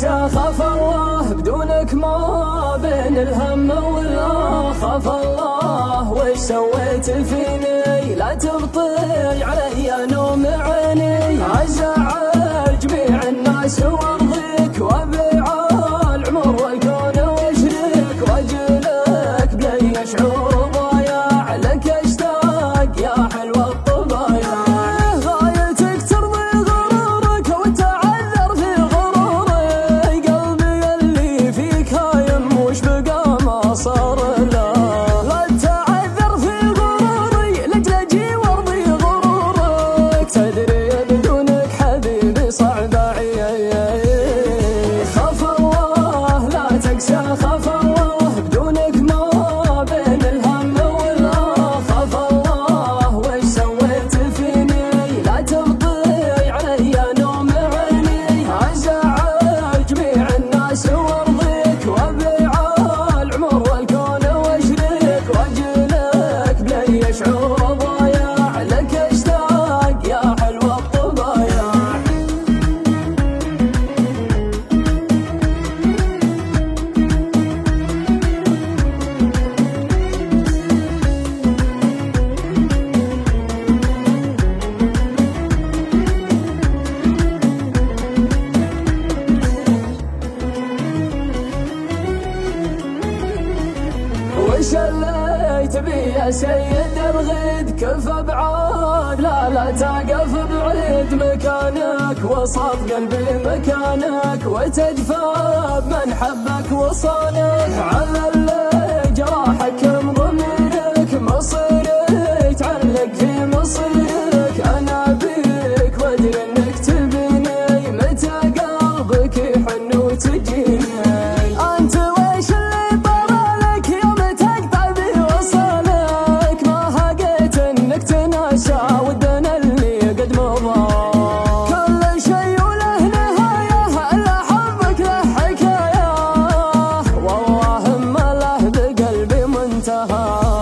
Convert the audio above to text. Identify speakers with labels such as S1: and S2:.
S1: عسى خاف الله بدونك ما بين الهم ولا خاف الله. وش سويت فيني؟ لا تبطي علي نوم عيني. عسى سيد الغيد كف بعاد. لا لا تقف بعيد مكانك وصف قلبي مكانك وتجفى. من حبك وصانك على বাহার